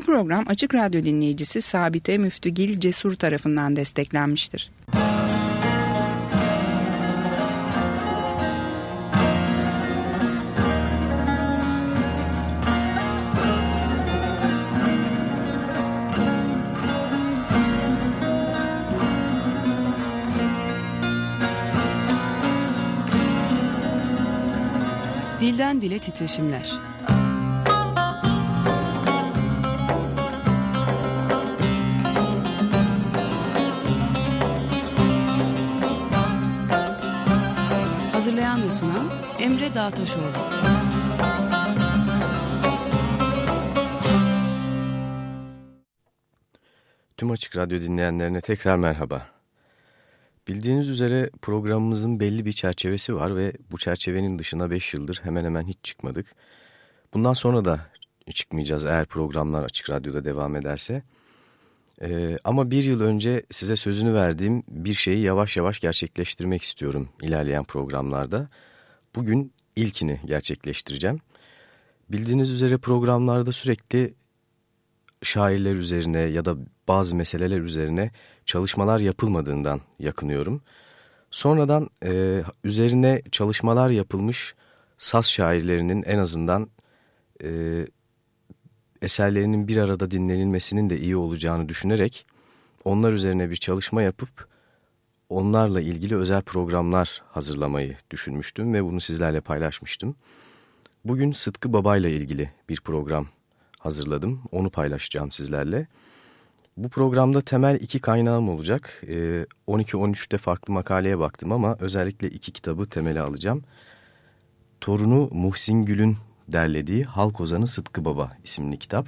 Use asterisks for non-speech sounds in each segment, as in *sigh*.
Bu program Açık Radyo dinleyicisi Sabite Müftügil Cesur tarafından desteklenmiştir. Dilden Dile Titreşimler Emre Dağtaşoğlu. Tüm Açık Radyo dinleyenlerine tekrar merhaba. Bildiğiniz üzere programımızın belli bir çerçevesi var ve bu çerçevenin dışına 5 yıldır hemen hemen hiç çıkmadık. Bundan sonra da çıkmayacağız eğer programlar Açık Radyo'da devam ederse. Ee, ama bir yıl önce size sözünü verdiğim bir şeyi yavaş yavaş gerçekleştirmek istiyorum ilerleyen programlarda. Bugün ilkini gerçekleştireceğim. Bildiğiniz üzere programlarda sürekli şairler üzerine ya da bazı meseleler üzerine çalışmalar yapılmadığından yakınıyorum. Sonradan e, üzerine çalışmalar yapılmış saz şairlerinin en azından e, eserlerinin bir arada dinlenilmesinin de iyi olacağını düşünerek onlar üzerine bir çalışma yapıp onlarla ilgili özel programlar hazırlamayı düşünmüştüm ve bunu sizlerle paylaşmıştım. Bugün Sıtkı Baba ile ilgili bir program hazırladım. Onu paylaşacağım sizlerle. Bu programda temel iki kaynağım olacak. 12-13'te farklı makaleye baktım ama özellikle iki kitabı temele alacağım. Torunu Muhsin Gül'ün derlediği Halk Ozanı Sıtkı Baba isimli kitap.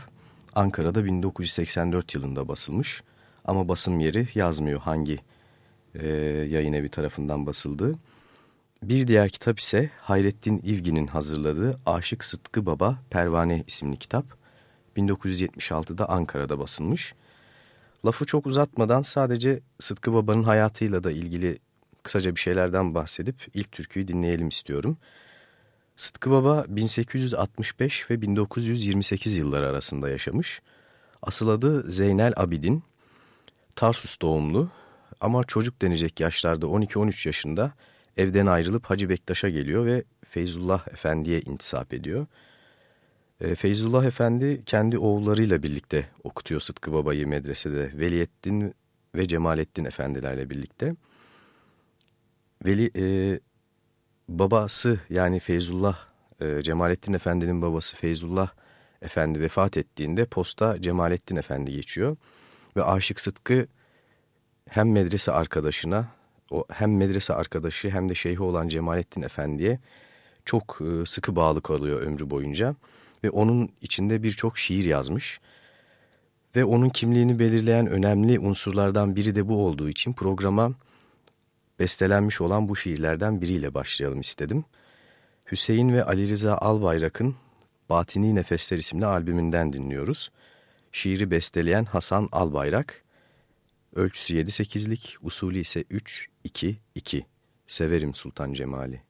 Ankara'da 1984 yılında basılmış ama basım yeri yazmıyor hangi e, yayın evi tarafından basıldığı. Bir diğer kitap ise Hayrettin İvgi'nin hazırladığı Aşık Sıtkı Baba Pervane isimli kitap. 1976'da Ankara'da basılmış. Lafı çok uzatmadan sadece Sıtkı Baba'nın hayatıyla da ilgili kısaca bir şeylerden bahsedip ilk türküyü dinleyelim istiyorum. Sıtkı Baba 1865 ve 1928 yılları arasında yaşamış. Asıl adı Zeynel Abidin. Tarsus doğumlu ama çocuk denecek yaşlarda 12-13 yaşında evden ayrılıp Hacı Bektaş'a geliyor ve Feyzullah Efendi'ye intisap ediyor. E, Feyzullah Efendi kendi oğullarıyla birlikte okutuyor Sıtkı Baba'yı medresede. Veliyettin ve Cemalettin Efendilerle birlikte. Veli, e, babası yani Feyzullah, e, Cemalettin Efendi'nin babası Feyzullah Efendi vefat ettiğinde posta Cemalettin Efendi geçiyor. Ve Aşık Sıtkı hem medrese arkadaşına, o hem medrese arkadaşı hem de şeyhi olan Cemalettin Efendi'ye çok e, sıkı bağlı kalıyor ömrü boyunca. Ve onun içinde birçok şiir yazmış. Ve onun kimliğini belirleyen önemli unsurlardan biri de bu olduğu için programa bestelenmiş olan bu şiirlerden biriyle başlayalım istedim. Hüseyin ve Ali Rıza Albayrak'ın Batini Nefesler isimli albümünden dinliyoruz. Şiiri besteleyen Hasan Albayrak, ölçüsü 7-8'lik, usulü ise 3-2-2. Severim Sultan Cemali.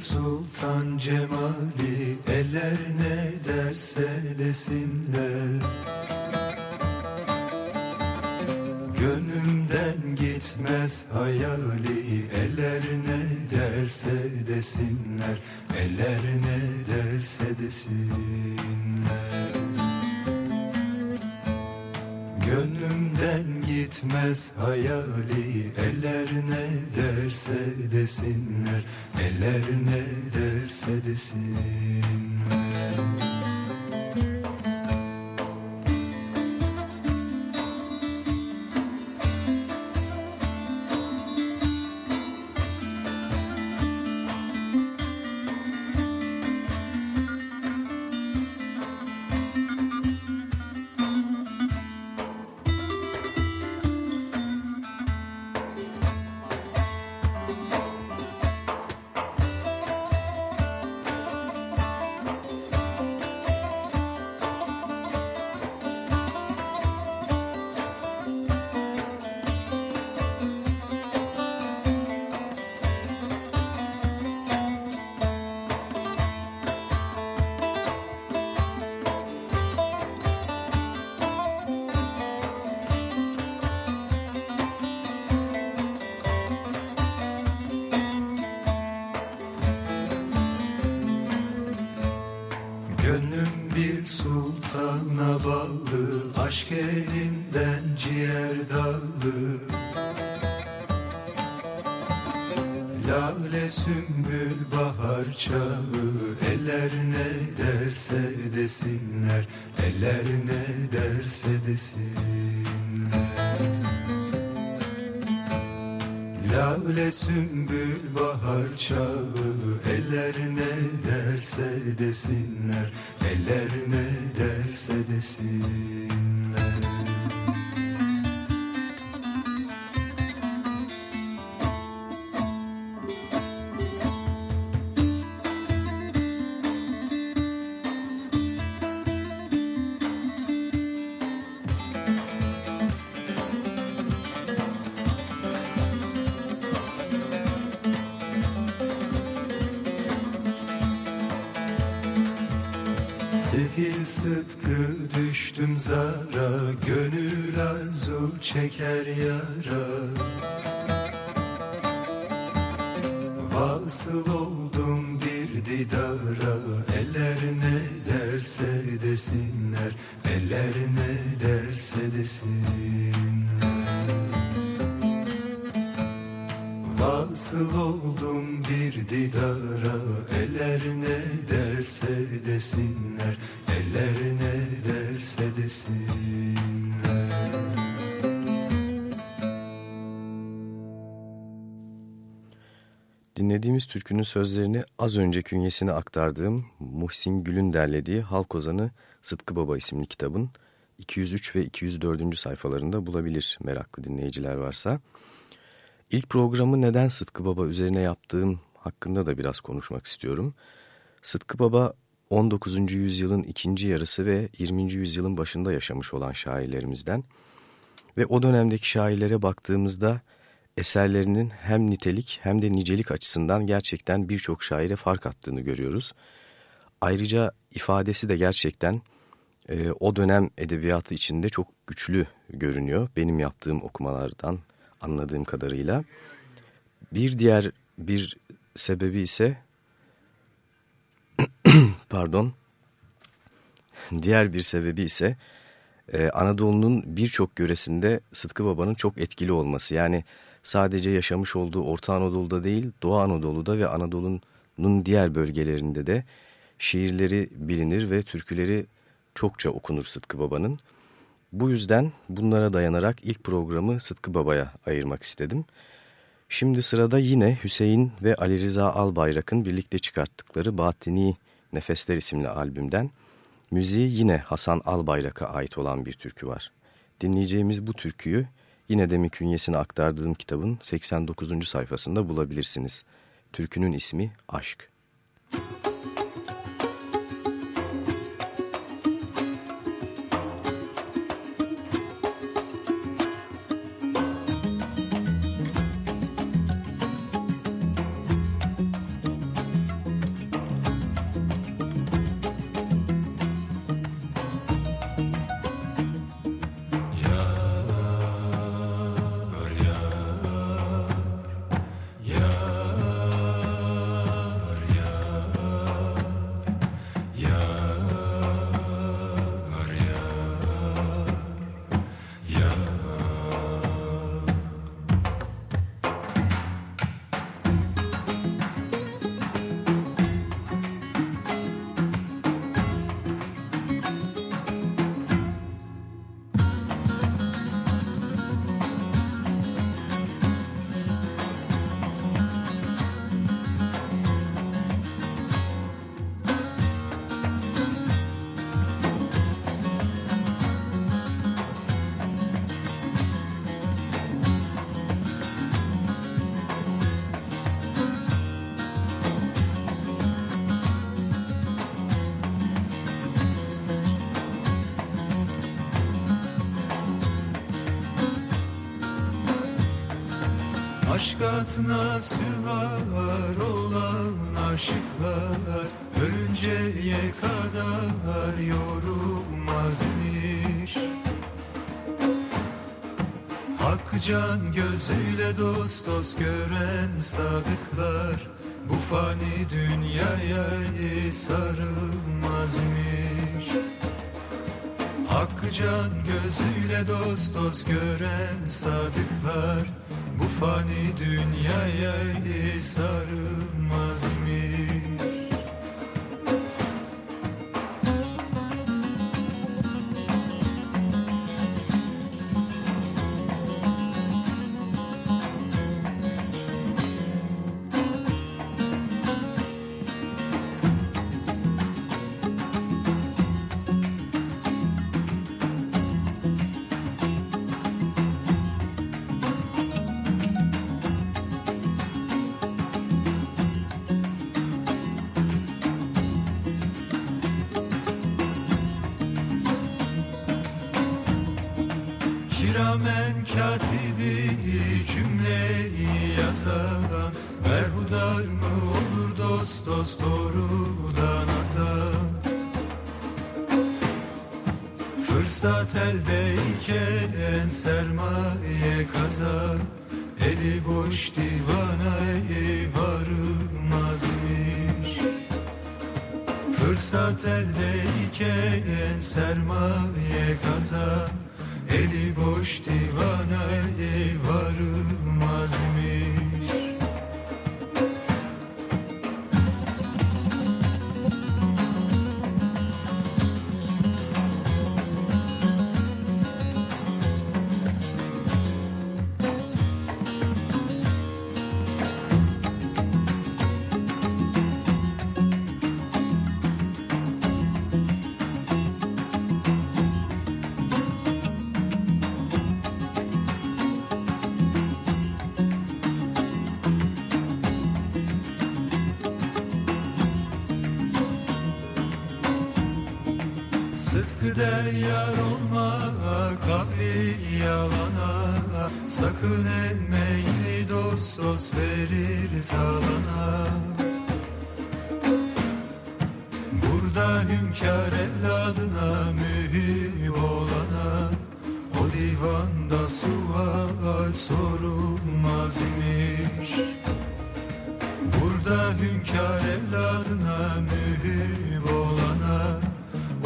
Sultan cemali Eller ne derse desinler. Gönlümden gitmez hayali Eller ne derse desinler. Eller ne derse desinler. Gönlümden gitmez hayali Eller ne derse desinler Eller ne derse desinler desinler Eller ne derse desinler. Lale sümbül bahar çağı Eller ne derse desinler Eller ne derse desinler desinler Eller ne derse desinler Dinlediğimiz türkünün sözlerini az önce künyesine aktardığım Muhsin Gül'ün derlediği Halk Ozanı Sıtkı Baba isimli kitabın 203 ve 204. sayfalarında bulabilir meraklı dinleyiciler varsa. İlk programı neden Sıtkı Baba üzerine yaptığım hakkında da biraz konuşmak istiyorum. Sıtkı Baba 19. yüzyılın ikinci yarısı ve 20. yüzyılın başında yaşamış olan şairlerimizden ve o dönemdeki şairlere baktığımızda eserlerinin hem nitelik hem de nicelik açısından gerçekten birçok şaire fark attığını görüyoruz. Ayrıca ifadesi de gerçekten e, o dönem edebiyatı içinde çok güçlü görünüyor benim yaptığım okumalardan anladığım kadarıyla. Bir diğer bir sebebi ise *clears throat* pardon diğer bir sebebi ise e, Anadolu'nun birçok yöresinde Sıtkı Baba'nın çok etkili olması. Yani sadece yaşamış olduğu Orta Anadolu'da değil Doğu Anadolu'da ve Anadolu'nun diğer bölgelerinde de şiirleri bilinir ve türküleri çokça okunur Sıtkı Baba'nın. Bu yüzden bunlara dayanarak ilk programı Sıtkı Baba'ya ayırmak istedim. Şimdi sırada yine Hüseyin ve Ali Rıza Albayrak'ın birlikte çıkarttıkları Batini Nefesler isimli albümden müziği yine Hasan Albayrak'a ait olan bir türkü var. Dinleyeceğimiz bu türküyü yine demin künyesine aktardığım kitabın 89. sayfasında bulabilirsiniz. Türkünün ismi Aşk. Müzik Aşk atına süvar olan aşıklar Ölünceye kadar yorulmazmış. Hakkı can gözüyle dost dost gören sadıklar Bu fani dünyaya sarılmazmış. Hakkı can gözüyle dost dost gören sadıklar fani dünyaya sarılmazmış sermaye kazan Eli boş divanaya varılmazmış. Fırsat eldeyken sermaye kazan Eli boş divana divanda sual sorulmaz imiş. Burada hünkâr evladına mühim olana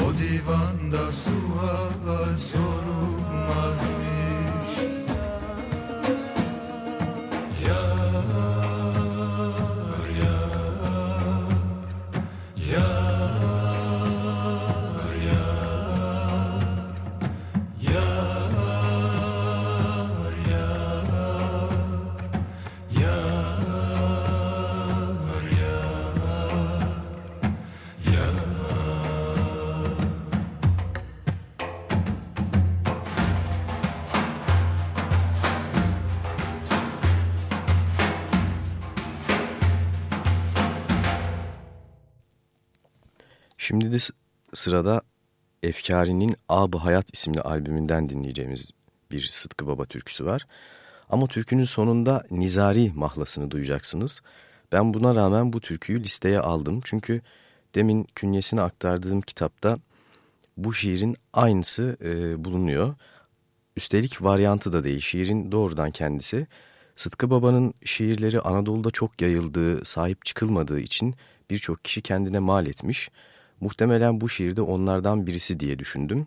O divanda sual sorulmaz imiş sırada Efkari'nin Ab-ı Hayat isimli albümünden dinleyeceğimiz bir Sıtkı Baba türküsü var. Ama türkünün sonunda Nizari mahlasını duyacaksınız. Ben buna rağmen bu türküyü listeye aldım. Çünkü demin künyesini aktardığım kitapta bu şiirin aynısı e, bulunuyor. Üstelik varyantı da değil, şiirin doğrudan kendisi. Sıtkı Baba'nın şiirleri Anadolu'da çok yayıldığı, sahip çıkılmadığı için birçok kişi kendine mal etmiş. Muhtemelen bu şiir de onlardan birisi diye düşündüm.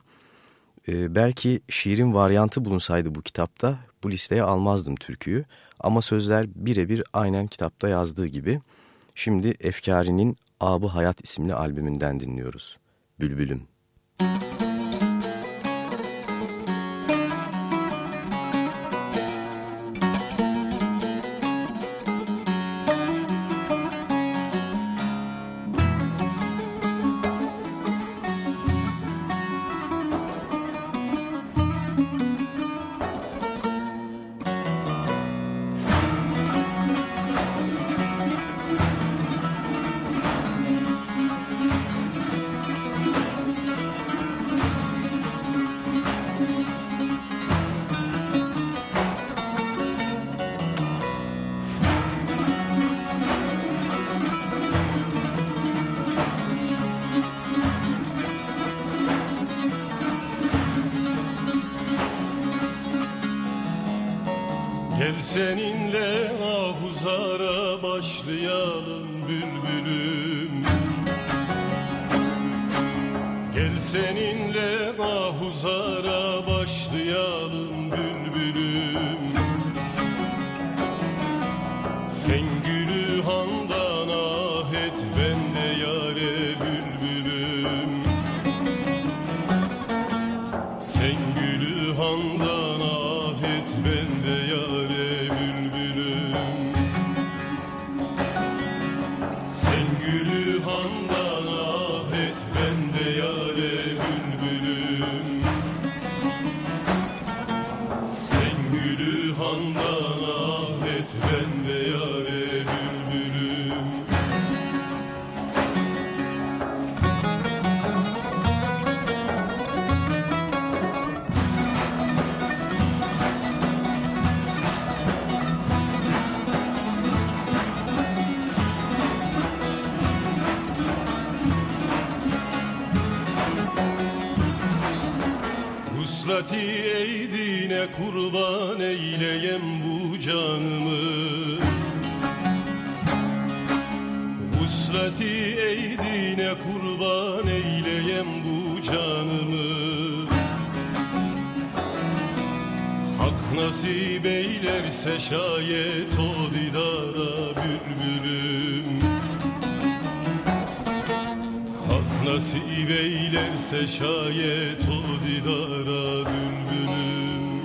Ee, belki şiirin varyantı bulunsaydı bu kitapta bu listeye almazdım türküyü. Ama sözler birebir aynen kitapta yazdığı gibi. Şimdi Efkari'nin Abı Hayat isimli albümünden dinliyoruz. Bülbülüm. Yar senin nasip eylerse şayet o didara bülbülüm. Hak nasip eylerse şayet o didara bülbülüm.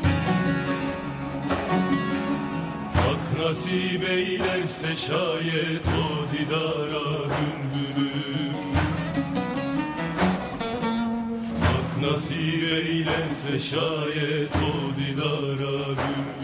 Hak nasip eylerse şayet o didara bülbülüm. Nasip eylemse şayet o didara gün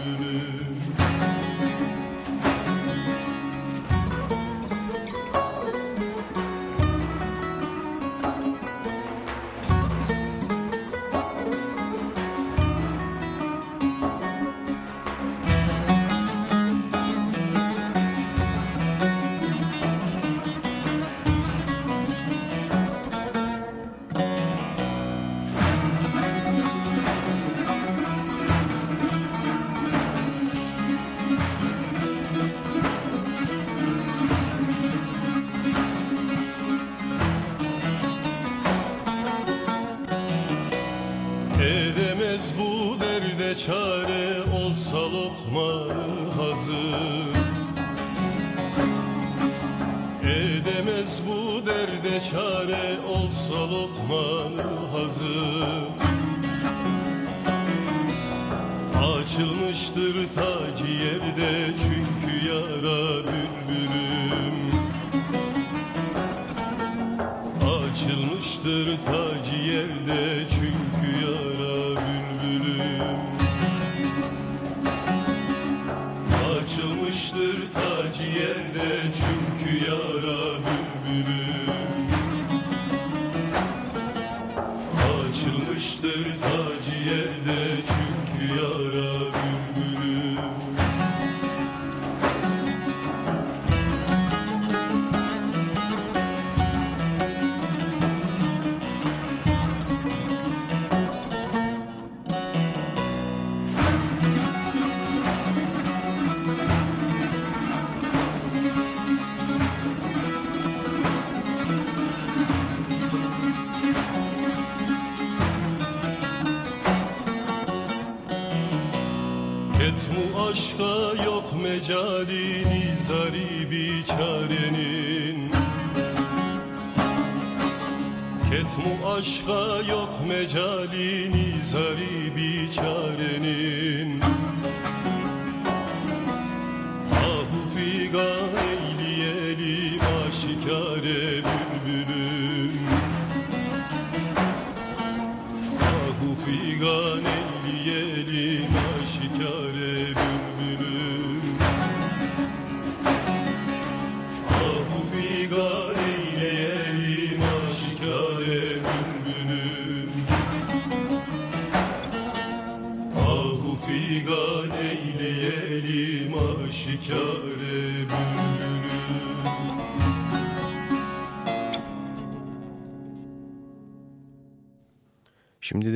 zamanı hazır. Açılmıştır ta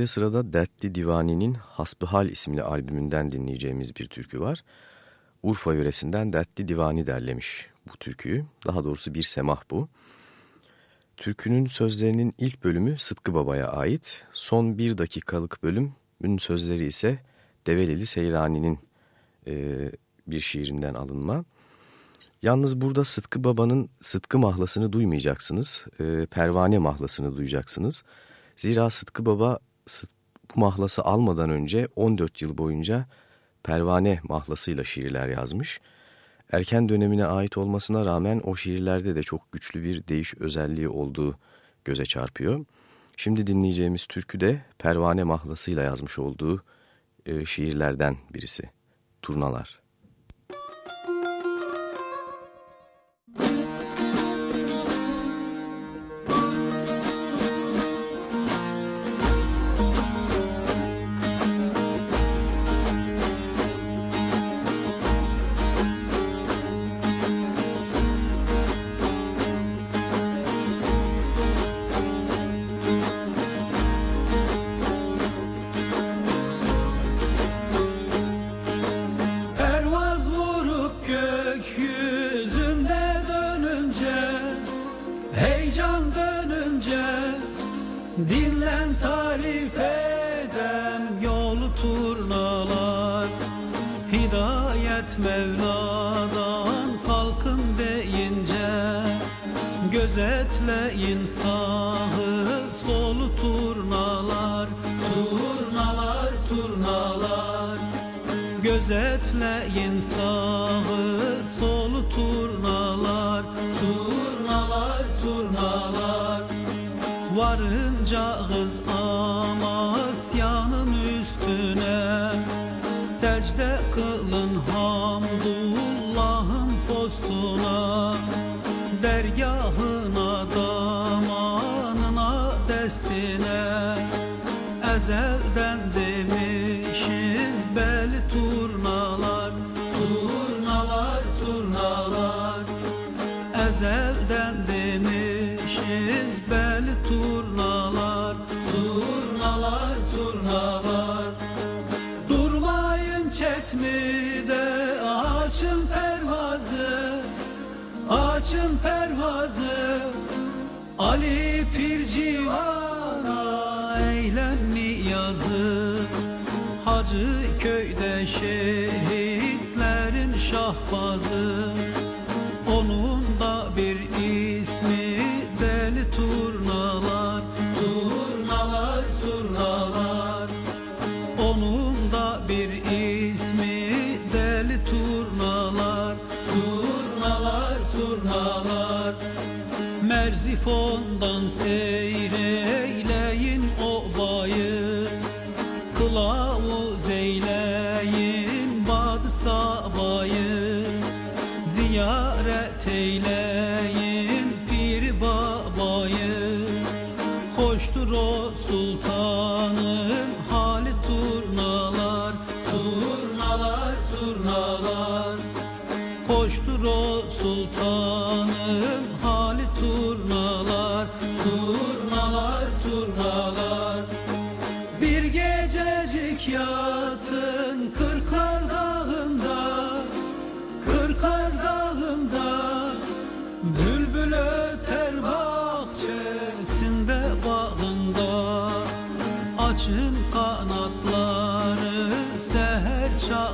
Şimdi sırada Dertli Divani'nin Hasbihal isimli albümünden dinleyeceğimiz bir türkü var. Urfa yöresinden Dertli Divani derlemiş bu türküyü. Daha doğrusu bir semah bu. Türkünün sözlerinin ilk bölümü Sıtkı Baba'ya ait. Son bir dakikalık bölümün sözleri ise Develeli Seyrani'nin e, bir şiirinden alınma. Yalnız burada Sıtkı Baba'nın Sıtkı mahlasını duymayacaksınız. E, pervane mahlasını duyacaksınız. Zira Sıtkı Baba bu mahlası almadan önce 14 yıl boyunca pervane mahlasıyla şiirler yazmış. Erken dönemine ait olmasına rağmen o şiirlerde de çok güçlü bir değiş özelliği olduğu göze çarpıyor. Şimdi dinleyeceğimiz türkü de pervane mahlasıyla yazmış olduğu e, şiirlerden birisi. Turnalar. Açın Ali Pir civana eylen yazı. Hacı köyde şehitlerin şahbazı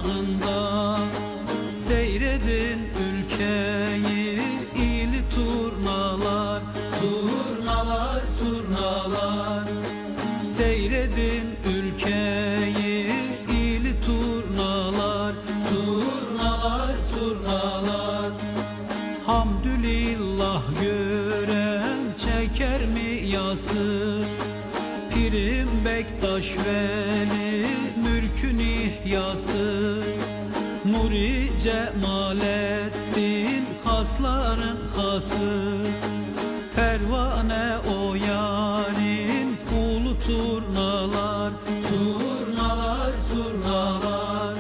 aklında hası Pervane o yarin kulu turnalar Turnalar turnalar.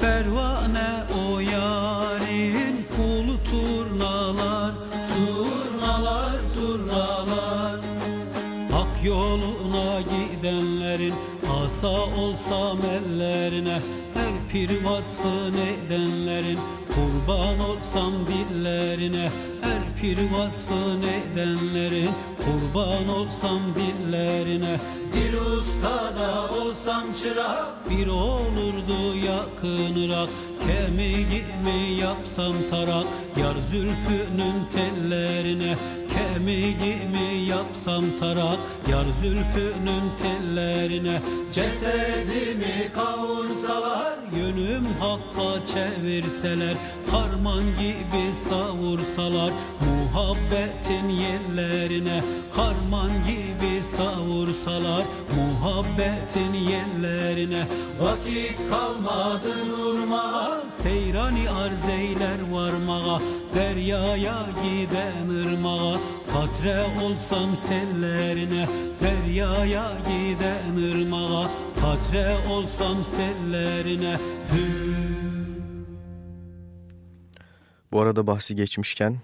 Pervane o yarin kulu turnalar Turnalar turnalar. Hak yoluna giden edenlerin Asa olsam ellerine her pir vasfı edenlerin Kurban olsam dillerine her pir vasfı edenlerin Kurban olsam dillerine. Bir ustada olsam çırak. Bir olurdu yakın Irak Kemiğimi yapsam tarak Yar zülfünün tellerine. Kemiğimi yapsam tarak Yar zülfünün tellerine. Cesedimi kavursalar Yönüm hakka çevirseler. Harman gibi savursalar Muhabbetin yerlerine Harman gibi savursalar Muhabbetin yerlerine Vakit kalmadı durmaya Seyrani arz eyler Deryaya giden ırmağa. Katre olsam sellerine Deryaya giden ırmağa. Katre olsam sellerine Hü. Bu arada bahsi geçmişken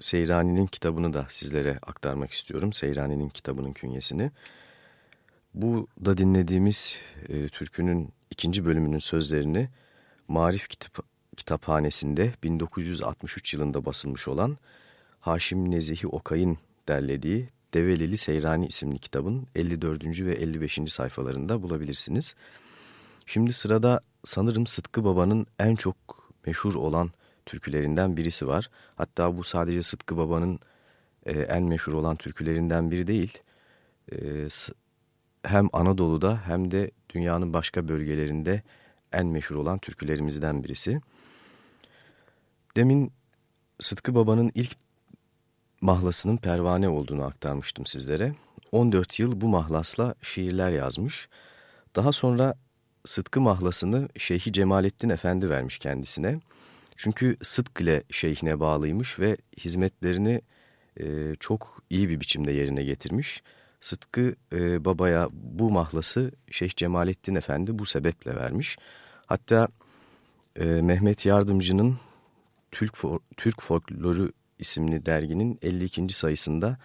Seyrani'nin kitabını da sizlere aktarmak istiyorum. Seyrani'nin kitabının künyesini. Bu da dinlediğimiz e, türkünün ikinci bölümünün sözlerini Marif Kitap, Kitaphanesi'nde 1963 yılında basılmış olan Haşim Nezihi Okay'ın derlediği Develili Seyrani isimli kitabın 54. ve 55. sayfalarında bulabilirsiniz. Şimdi sırada sanırım Sıtkı Baba'nın en çok meşhur olan türkülerinden birisi var. Hatta bu sadece Sıtkı Baba'nın e, en meşhur olan türkülerinden biri değil. E, hem Anadolu'da hem de dünyanın başka bölgelerinde en meşhur olan türkülerimizden birisi. Demin Sıtkı Baba'nın ilk mahlasının pervane olduğunu aktarmıştım sizlere. 14 yıl bu mahlasla şiirler yazmış. Daha sonra Sıtkı mahlasını Şeyhi Cemalettin Efendi vermiş kendisine. Çünkü sıdk ile şeyhine bağlıymış ve hizmetlerini e, çok iyi bir biçimde yerine getirmiş. Sıtkı e, babaya bu mahlası Şeyh Cemalettin Efendi bu sebeple vermiş. Hatta e, Mehmet Yardımcı'nın Türk, Türk Folkloru isimli derginin 52. sayısında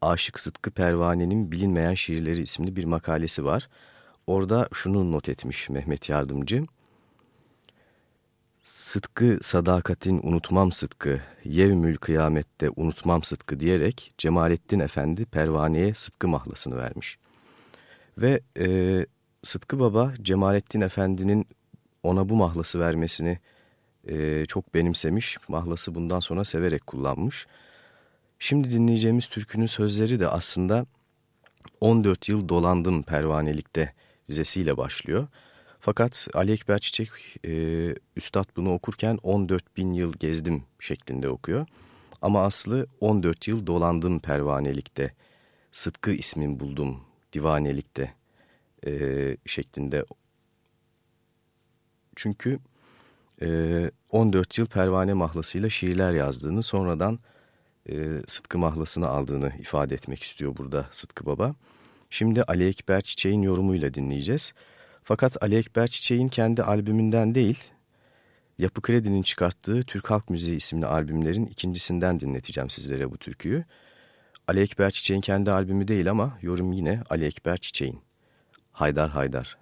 Aşık Sıtkı Pervane'nin Bilinmeyen Şiirleri isimli bir makalesi var. Orada şunu not etmiş Mehmet Yardımcı. Sıtkı sadakatin unutmam sıtkı, yevmül kıyamette unutmam sıtkı diyerek Cemalettin Efendi pervaneye sıtkı mahlasını vermiş. Ve e, Sıtkı Baba Cemalettin Efendi'nin ona bu mahlası vermesini e, çok benimsemiş. Mahlası bundan sonra severek kullanmış. Şimdi dinleyeceğimiz türkünün sözleri de aslında 14 yıl dolandım pervanelikte dizesiyle başlıyor. Fakat Ali Ekber Çiçek e, Üstad bunu okurken 14 bin yıl gezdim şeklinde okuyor. Ama aslı 14 yıl dolandım pervanelikte, Sıtkı ismin buldum divanelikte e, şeklinde. Çünkü e, 14 yıl pervane mahlasıyla şiirler yazdığını sonradan e, Sıtkı mahlasını aldığını ifade etmek istiyor burada Sıtkı Baba. Şimdi Ali Ekber Çiçek'in yorumuyla dinleyeceğiz. Fakat Ali Ekber Çiçek'in kendi albümünden değil, Yapı Kredi'nin çıkarttığı Türk Halk Müziği isimli albümlerin ikincisinden dinleteceğim sizlere bu türküyü. Ali Ekber Çiçek'in kendi albümü değil ama yorum yine Ali Ekber Çiçek'in. Haydar Haydar.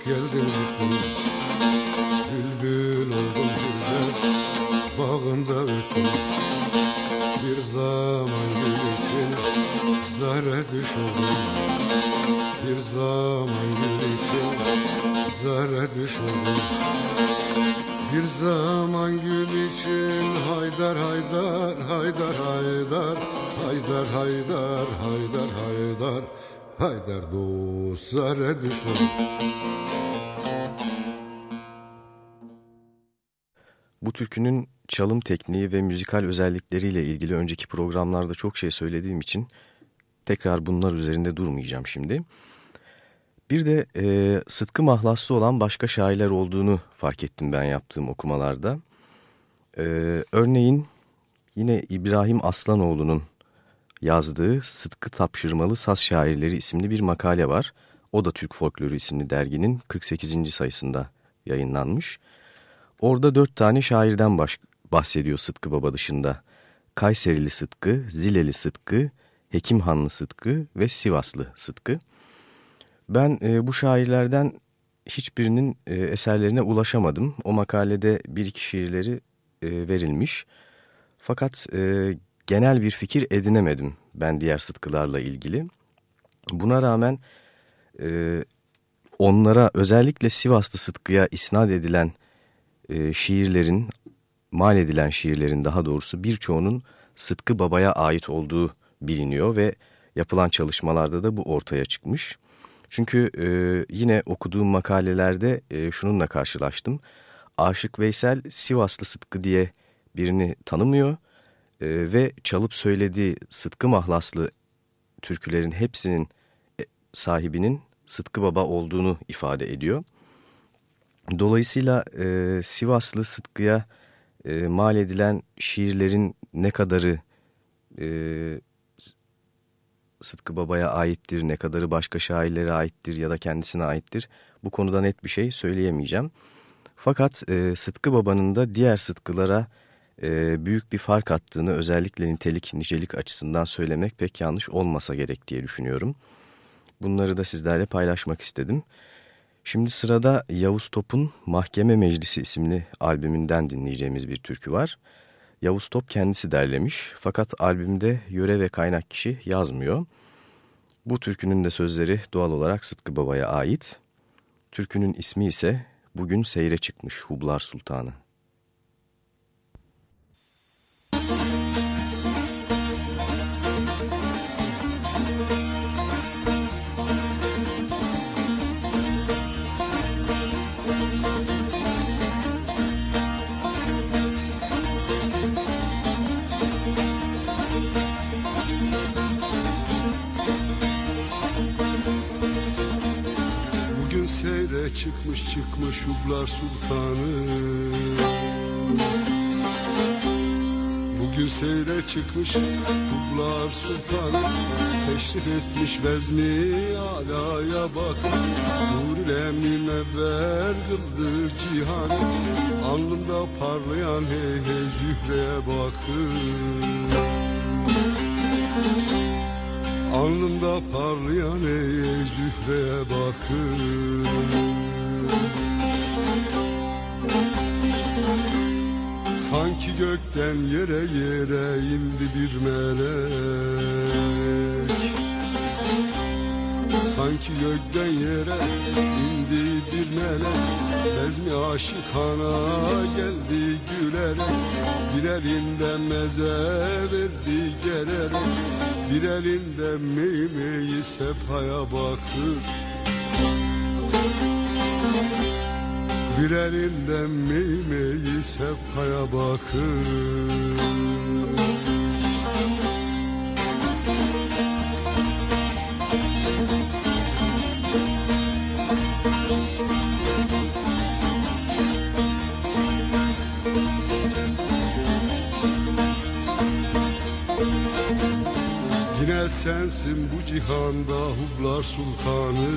Bu türkünün çalım tekniği ve müzikal özellikleriyle ilgili önceki programlarda çok şey söylediğim için tekrar bunlar üzerinde durmayacağım şimdi. Bir de e, Sıtkı mahlaslı olan başka şairler olduğunu fark ettim ben yaptığım okumalarda. E, örneğin yine İbrahim Aslanoğlu'nun yazdığı Sıtkı Tapşırmalı Saz Şairleri isimli bir makale var. O da Türk Folkloru isimli derginin 48. sayısında yayınlanmış. Orada dört tane şairden baş, bahsediyor Sıtkı Baba dışında. Kayserili Sıtkı, Zileli Sıtkı, Hekimhanlı Sıtkı ve Sivaslı Sıtkı. Ben e, bu şairlerden hiçbirinin e, eserlerine ulaşamadım. O makalede bir iki şiirleri e, verilmiş. Fakat e, genel bir fikir edinemedim ben diğer sıtkılarla ilgili. Buna rağmen e, onlara özellikle Sivaslı Sıtkı'ya isnat edilen e, şiirlerin, mal edilen şiirlerin daha doğrusu birçoğunun Sıtkı Baba'ya ait olduğu biliniyor ve yapılan çalışmalarda da bu ortaya çıkmış. Çünkü e, yine okuduğum makalelerde e, şununla karşılaştım. Aşık Veysel Sivaslı Sıtkı diye birini tanımıyor e, ve çalıp söylediği Sıtkı mahlaslı türkülerin hepsinin e, sahibinin Sıtkı Baba olduğunu ifade ediyor. Dolayısıyla e, Sivaslı Sıtkı'ya e, mal edilen şiirlerin ne kadarı e, Sıtkı Baba'ya aittir, ne kadarı başka şairlere aittir ya da kendisine aittir. Bu konuda net bir şey söyleyemeyeceğim. Fakat e, Sıtkı Baba'nın da diğer Sıtkılara e, büyük bir fark attığını özellikle nitelik nicelik açısından söylemek pek yanlış olmasa gerek diye düşünüyorum. Bunları da sizlerle paylaşmak istedim. Şimdi sırada Yavuz Top'un Mahkeme Meclisi isimli albümünden dinleyeceğimiz bir türkü var. Yavuz Top kendisi derlemiş fakat albümde yöre ve kaynak kişi yazmıyor. Bu türkünün de sözleri doğal olarak Sıtkı Baba'ya ait. Türkünün ismi ise Bugün Seyre Çıkmış Hublar Sultanı. Çıkmış çıkmış Hublar Sultanı. Bugün seyre çıkmış Hublar Sultanı. Teşrif etmiş bezmi alaya bak. Nur ile münevver kıldı cihanı. Alnımda parlayan hey hey zühreye bakın Alnımda parlayan ey zühreye bakın Sanki gökten yere yere indi bir melek. Sanki gökten yere indi bir melek. Bezmi aşıkana geldi gülerek. Bir elinde meze verdi gelerek Bir elinde meymeyi sepaya bakır. Bir elinden meymeyi sepaya bakır Sensin bu cihanda hublar sultanı.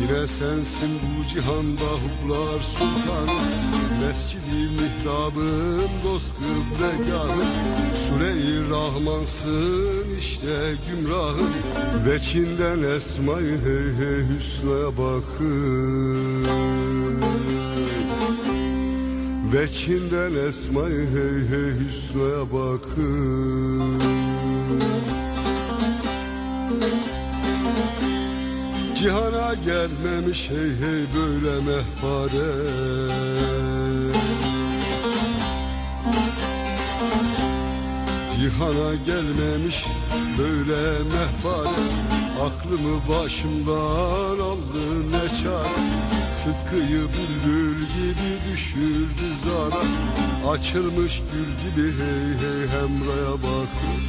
Yine sensin bu cihanda hublar sultanı. Mescidi mihrabım dost kıblegarım Sure-i Rahmansın işte gümrahım Veçinden esmayı hey hey hüsnaya bakın Veçinden esmayı hey hey hüsnaya bakın. Cihana gelmemiş hey hey böyle mehpare. Cihana gelmemiş böyle mehpare. Aklımı başımdan aldı ne çare Sıtkıyı bülbül gibi düşürdü zara Açılmış gül gibi hey hey hemraya bakın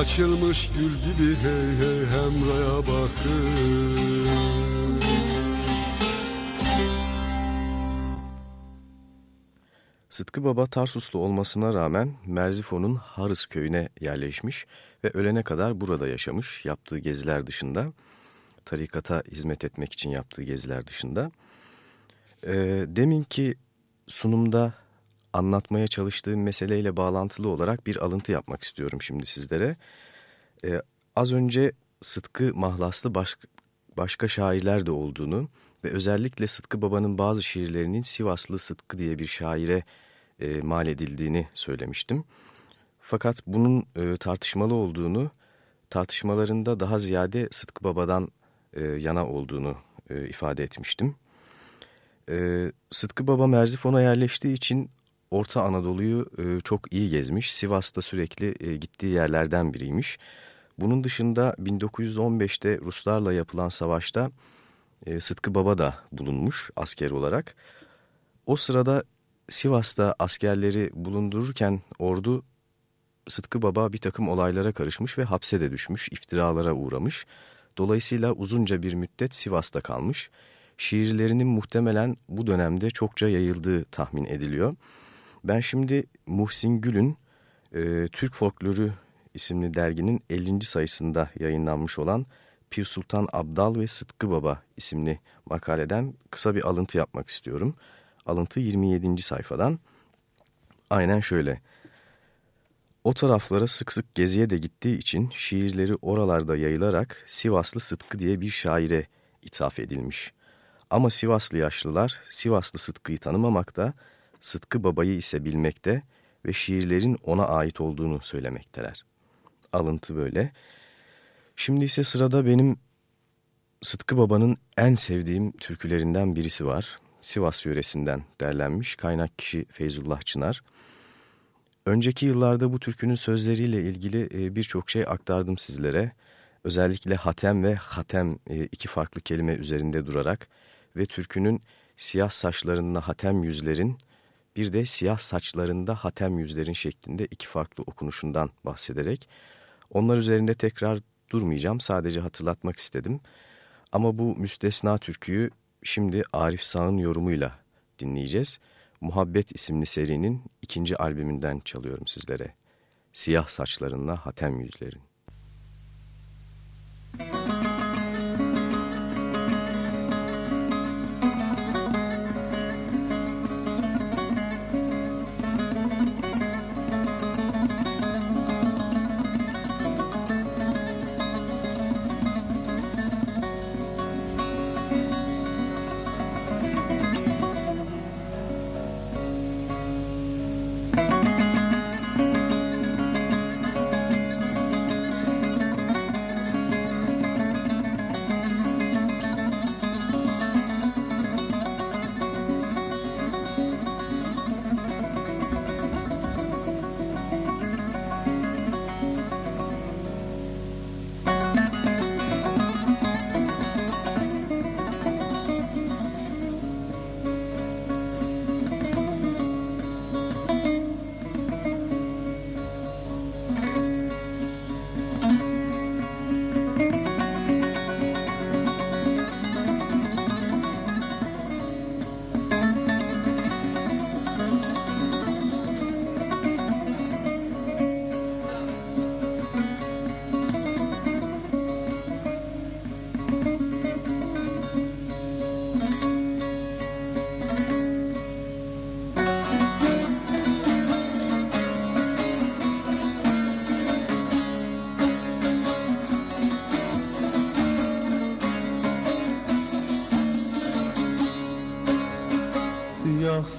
Açılmış gül gibi hey hey hemraya bakın Sıtkı Baba Tarsuslu olmasına rağmen Merzifon'un Harız köyüne yerleşmiş ve ölene kadar burada yaşamış yaptığı geziler dışında. Tarikata hizmet etmek için yaptığı geziler dışında. E, deminki sunumda anlatmaya çalıştığım meseleyle bağlantılı olarak bir alıntı yapmak istiyorum şimdi sizlere. Ee, az önce Sıtkı mahlaslı baş, başka şairler de olduğunu ve özellikle Sıtkı Baba'nın bazı şiirlerinin Sivaslı Sıtkı diye bir şaire e, mal edildiğini söylemiştim. Fakat bunun e, tartışmalı olduğunu, tartışmalarında daha ziyade Sıtkı Baba'dan e, yana olduğunu e, ifade etmiştim. E, Sıtkı Baba Merzifon'a yerleştiği için Orta Anadolu'yu e, çok iyi gezmiş. Sivas'ta sürekli e, gittiği yerlerden biriymiş. Bunun dışında 1915'te Ruslarla yapılan savaşta e, Sıtkı Baba da bulunmuş asker olarak. O sırada Sivas'ta askerleri bulundururken ordu Sıtkı Baba bir takım olaylara karışmış ve hapse de düşmüş, iftiralara uğramış. Dolayısıyla uzunca bir müddet Sivas'ta kalmış. şiirlerinin muhtemelen bu dönemde çokça yayıldığı tahmin ediliyor. Ben şimdi Muhsin Gül'ün e, Türk Folkloru isimli derginin 50. sayısında yayınlanmış olan Pir Sultan Abdal ve Sıtkı Baba isimli makaleden kısa bir alıntı yapmak istiyorum. Alıntı 27. sayfadan. Aynen şöyle. O taraflara sık sık geziye de gittiği için şiirleri oralarda yayılarak Sivaslı Sıtkı diye bir şaire ithaf edilmiş. Ama Sivaslı yaşlılar Sivaslı Sıtkı'yı tanımamakta, Sıtkı Baba'yı ise bilmekte ve şiirlerin ona ait olduğunu söylemekteler. Alıntı böyle. Şimdi ise sırada benim Sıtkı Baba'nın en sevdiğim türkülerinden birisi var. Sivas yöresinden derlenmiş kaynak kişi Feyzullah Çınar. Önceki yıllarda bu türkünün sözleriyle ilgili birçok şey aktardım sizlere. Özellikle hatem ve hatem iki farklı kelime üzerinde durarak ve türkünün siyah saçlarında hatem yüzlerin bir de siyah saçlarında hatem yüzlerin şeklinde iki farklı okunuşundan bahsederek onlar üzerinde tekrar durmayacağım sadece hatırlatmak istedim. Ama bu müstesna türküyü şimdi Arif Sağ'ın yorumuyla dinleyeceğiz. Muhabbet isimli serinin ikinci albümünden çalıyorum sizlere. Siyah saçlarınla hatem yüzlerin.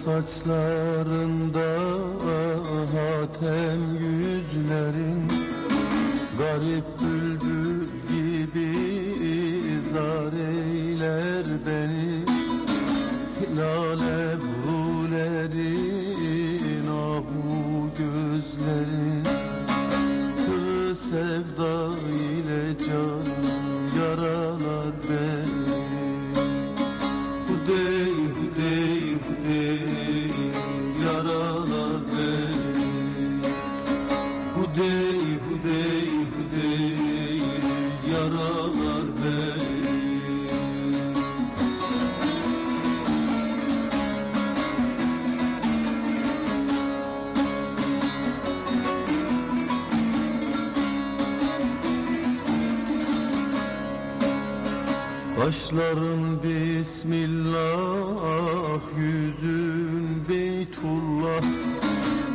Saçlarında Kaşların Bismillah, yüzün Beytullah.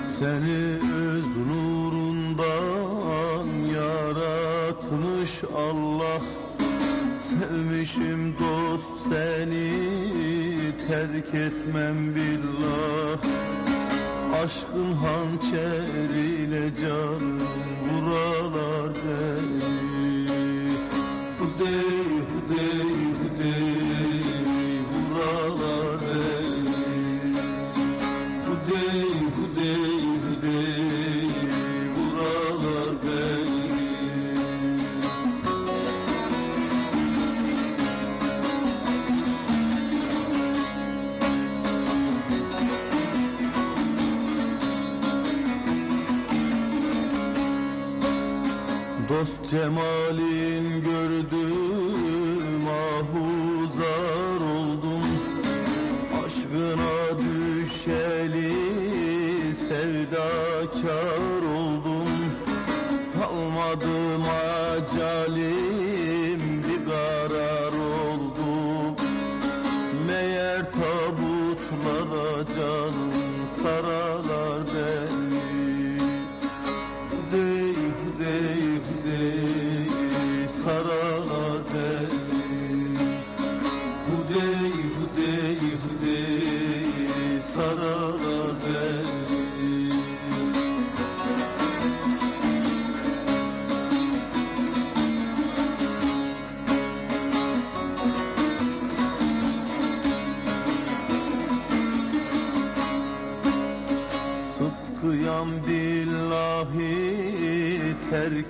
Seni öz nurundan yaratmış Allah. Sevmişim dost seni terk etmem billah. Aşkın hançeriyle canım vuralar beni hudey, hudey dost cemalin gördüm ahuzar oldum. Aşkına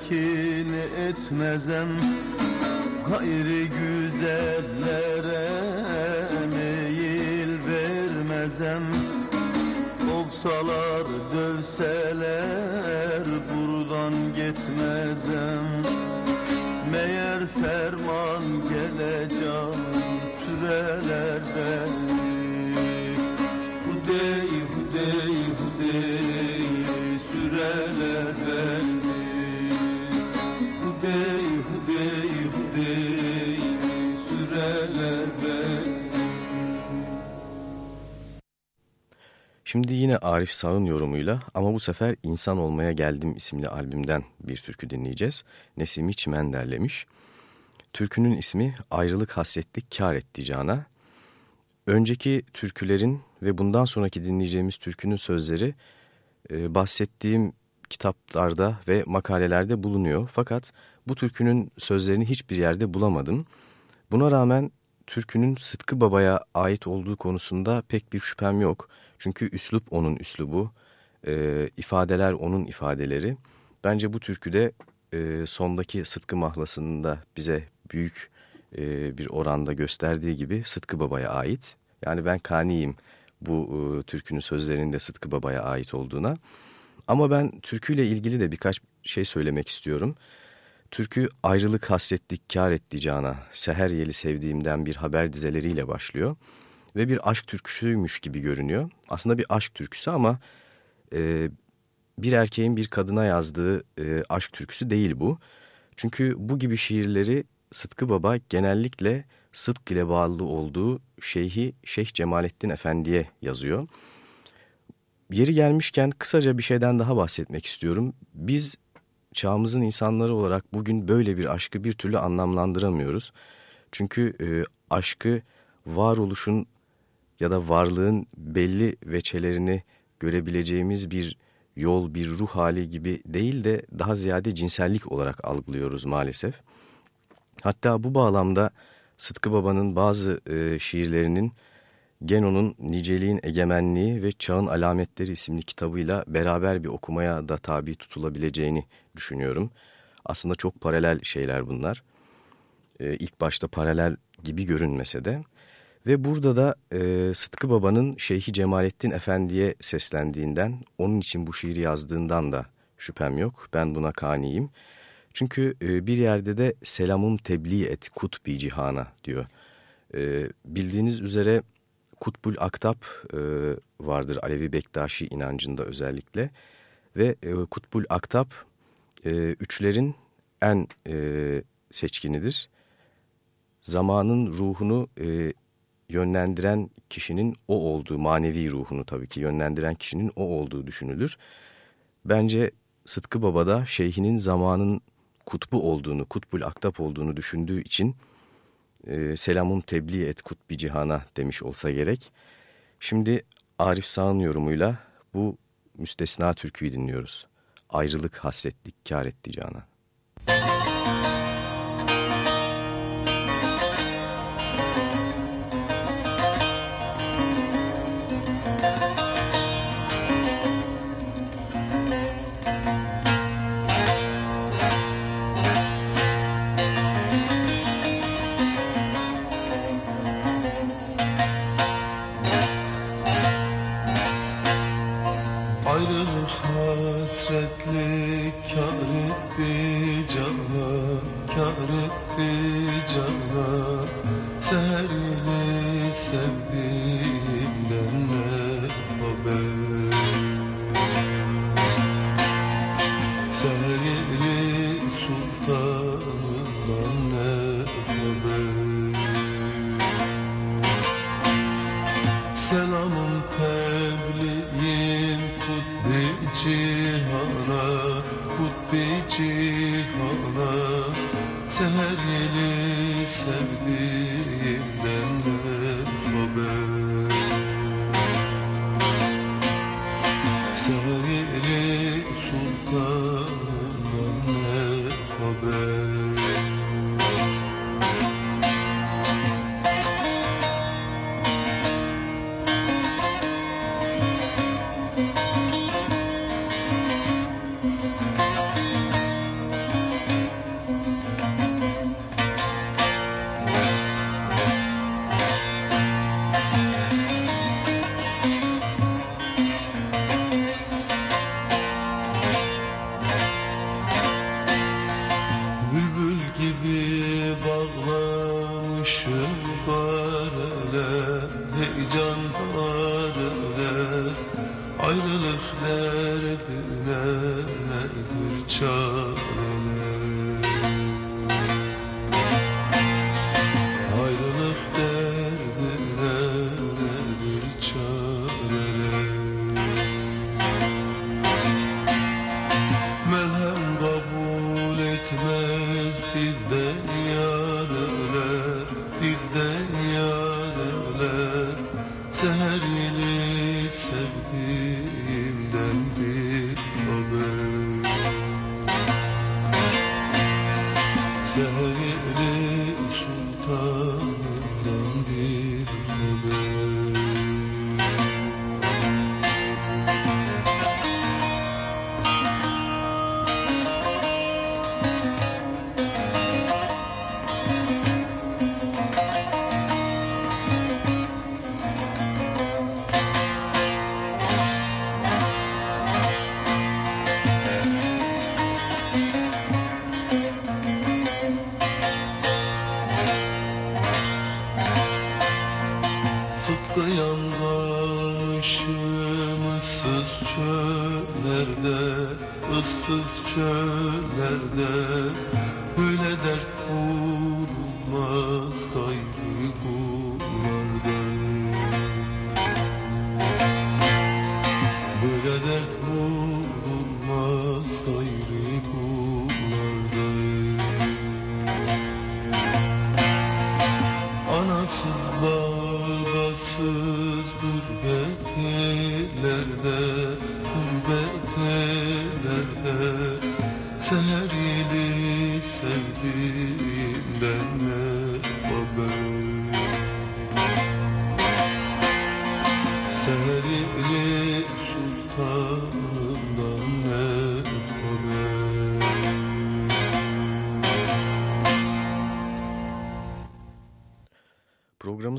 terkini etmezem Gayri güzellere meyil vermezem. Kovsalar dövseler buradan gitmezem. Meğer ferman geleceğim süreler Şimdi yine Arif Sağ'ın yorumuyla ama bu sefer İnsan Olmaya Geldim isimli albümden bir türkü dinleyeceğiz. Nesimi Çimen derlemiş. Türkünün ismi Ayrılık Hasretlik Kar Etti Cana. Önceki türkülerin ve bundan sonraki dinleyeceğimiz türkünün sözleri e, bahsettiğim kitaplarda ve makalelerde bulunuyor. Fakat bu türkünün sözlerini hiçbir yerde bulamadım. Buna rağmen türkünün Sıtkı Baba'ya ait olduğu konusunda pek bir şüphem yok. Çünkü üslup onun üslubu, e, ifadeler onun ifadeleri. Bence bu türküde e, sondaki Sıtkı mahlasında bize büyük e, bir oranda gösterdiği gibi Sıtkı Baba'ya ait. Yani ben kaniyim bu e, türkünün sözlerinde Sıtkı Baba'ya ait olduğuna. Ama ben türküyle ilgili de birkaç şey söylemek istiyorum. Türkü ayrılık hasretlik kar etti cana, seher yeli sevdiğimden bir haber dizeleriyle başlıyor. Ve bir aşk türküsüymüş gibi görünüyor. Aslında bir aşk türküsü ama e, bir erkeğin bir kadına yazdığı e, aşk türküsü değil bu. Çünkü bu gibi şiirleri Sıtkı Baba genellikle Sıdk ile bağlı olduğu Şeyhi Şeyh Cemalettin Efendi'ye yazıyor. Yeri gelmişken kısaca bir şeyden daha bahsetmek istiyorum. Biz çağımızın insanları olarak bugün böyle bir aşkı bir türlü anlamlandıramıyoruz. Çünkü e, aşkı varoluşun ya da varlığın belli veçelerini görebileceğimiz bir yol, bir ruh hali gibi değil de daha ziyade cinsellik olarak algılıyoruz maalesef. Hatta bu bağlamda Sıtkı Baba'nın bazı e, şiirlerinin Geno'nun Niceliğin Egemenliği ve Çağın Alametleri isimli kitabıyla beraber bir okumaya da tabi tutulabileceğini düşünüyorum. Aslında çok paralel şeyler bunlar. E, ilk başta paralel gibi görünmese de. Ve burada da e, Sıtkı Baba'nın Şeyhi Cemalettin Efendi'ye seslendiğinden, onun için bu şiiri yazdığından da şüphem yok. Ben buna kaniyim. Çünkü e, bir yerde de selamım tebliğ et kutbi cihana diyor. E, bildiğiniz üzere Kutbul Aktap e, vardır Alevi Bektaşi inancında özellikle. Ve e, Kutbul Aktap e, üçlerin en e, seçkinidir. Zamanın ruhunu e, yönlendiren kişinin o olduğu, manevi ruhunu tabii ki yönlendiren kişinin o olduğu düşünülür. Bence Sıtkı Baba da şeyhinin zamanın kutbu olduğunu, kutbul aktap olduğunu düşündüğü için e, selamım tebliğ et kutbi cihana demiş olsa gerek. Şimdi Arif Sağ'ın yorumuyla bu müstesna türküyü dinliyoruz. Ayrılık hasretlik kar etti cana. Ayrılık So.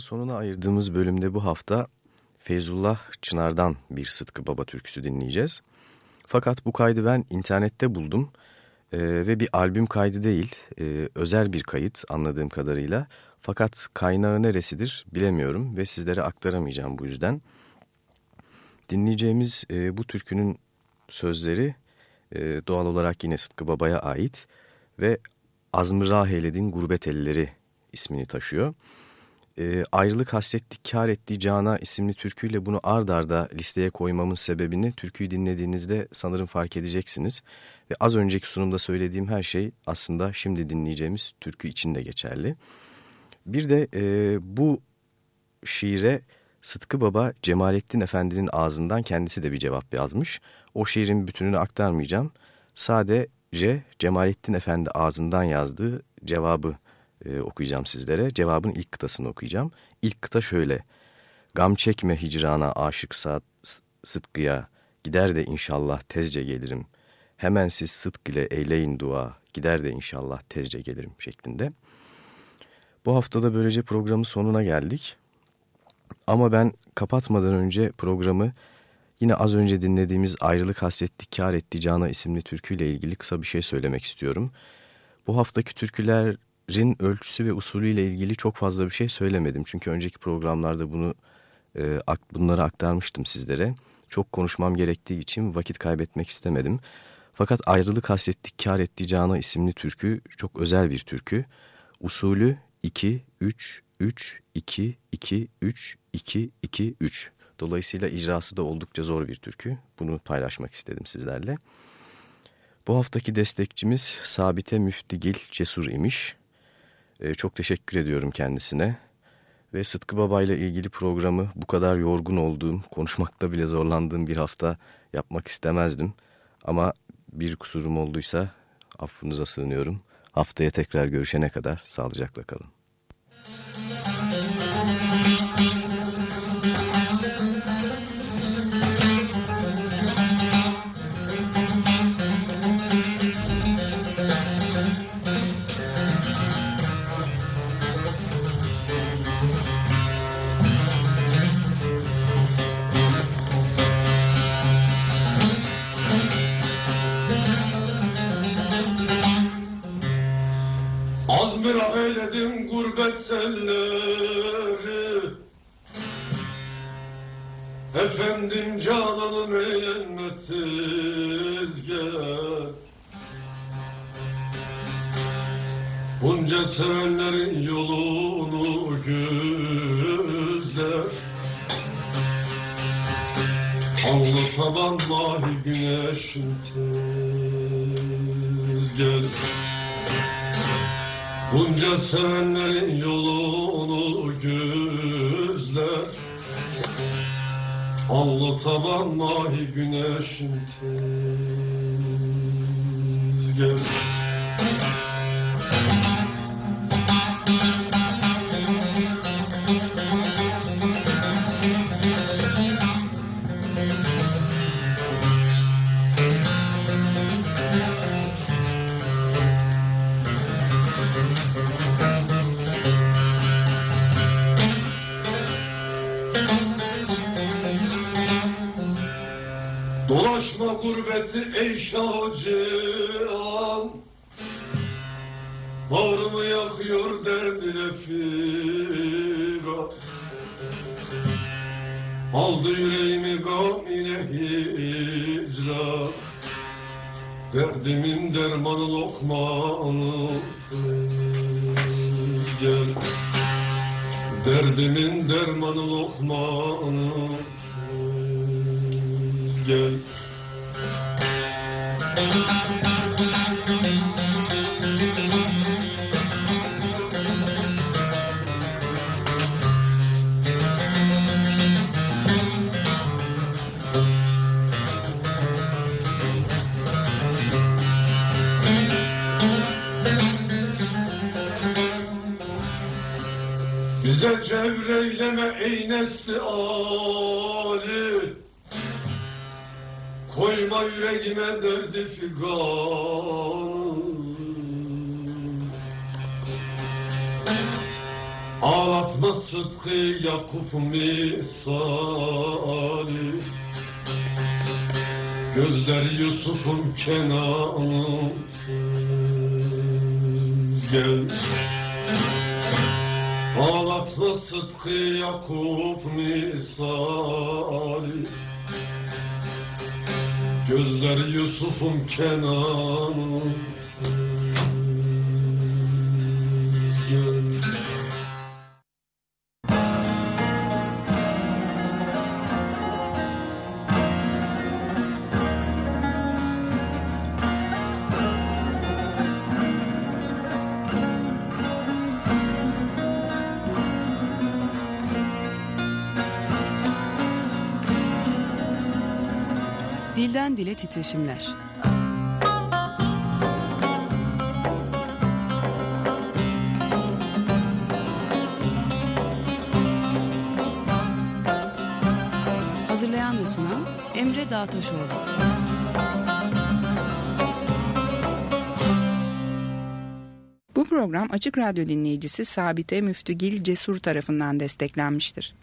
Sonuna ayırdığımız bölümde bu hafta Feyzullah Çınar'dan bir Sıtkı Baba türküsü dinleyeceğiz. Fakat bu kaydı ben internette buldum e, ve bir albüm kaydı değil, e, özel bir kayıt anladığım kadarıyla. Fakat kaynağı neresidir bilemiyorum ve sizlere aktaramayacağım bu yüzden. Dinleyeceğimiz e, bu türkünün sözleri e, doğal olarak yine Sıtkı Baba'ya ait ve Azmı Raheled'in Gurbet Elleri ismini taşıyor. E, ayrılık hasretlik kar ettiği Cana isimli türküyle bunu ard arda listeye koymamın sebebini türküyü dinlediğinizde sanırım fark edeceksiniz. Ve az önceki sunumda söylediğim her şey aslında şimdi dinleyeceğimiz türkü için de geçerli. Bir de e, bu şiire Sıtkı Baba Cemalettin Efendi'nin ağzından kendisi de bir cevap yazmış. O şiirin bütününü aktarmayacağım. Sadece Cemalettin Efendi ağzından yazdığı cevabı e, okuyacağım sizlere. Cevabın ilk kıtasını okuyacağım. İlk kıta şöyle. Gam çekme hicrana aşık saat Sıtkı'ya, gider de inşallah tezce gelirim. Hemen siz sıdk ile eyleyin dua, gider de inşallah tezce gelirim şeklinde. Bu haftada böylece programın sonuna geldik. Ama ben kapatmadan önce programı yine az önce dinlediğimiz Ayrılık Hasretlik Kar Etti Cana isimli türküyle ilgili kısa bir şey söylemek istiyorum. Bu haftaki türkülerin ölçüsü ve usulüyle ilgili çok fazla bir şey söylemedim. Çünkü önceki programlarda bunu e, bunları aktarmıştım sizlere. Çok konuşmam gerektiği için vakit kaybetmek istemedim. Fakat Ayrılık Hasretlik Kar Etti Cana isimli türkü çok özel bir türkü. Usulü 2, 3, 3, 2, 2, 3, 2, 2, 3. Dolayısıyla icrası da oldukça zor bir türkü. Bunu paylaşmak istedim sizlerle. Bu haftaki destekçimiz Sabite Müftigil Cesur imiş. Ee, çok teşekkür ediyorum kendisine. Ve Sıtkı Baba ile ilgili programı bu kadar yorgun olduğum, konuşmakta bile zorlandığım bir hafta yapmak istemezdim. Ama bir kusurum olduysa affınıza sığınıyorum. Haftaya tekrar görüşene kadar sağlıcakla kalın. Hep efendim cananım eğlenmetiz gel Bunca sevenlerin yolunu gözler Alnı taban mahi güneşin tez gel Bunca sevenlerin الله Bize cevreyleme ey nesli Ali Koyma yüreğime derdi figan. Ağlatma Sıtkı Yakup misali. Gözleri Yusuf'un Kenan'ı tez gel. Ağlatma Sıtkı Yakup misali Gözleri Yusuf'un Kenan'ı Dile titreşimler. Hazırlayan ve sunan Emre Dağtaşoğlu. Bu program Açık Radyo dinleyicisi Sabite Müftügil Cesur tarafından desteklenmiştir.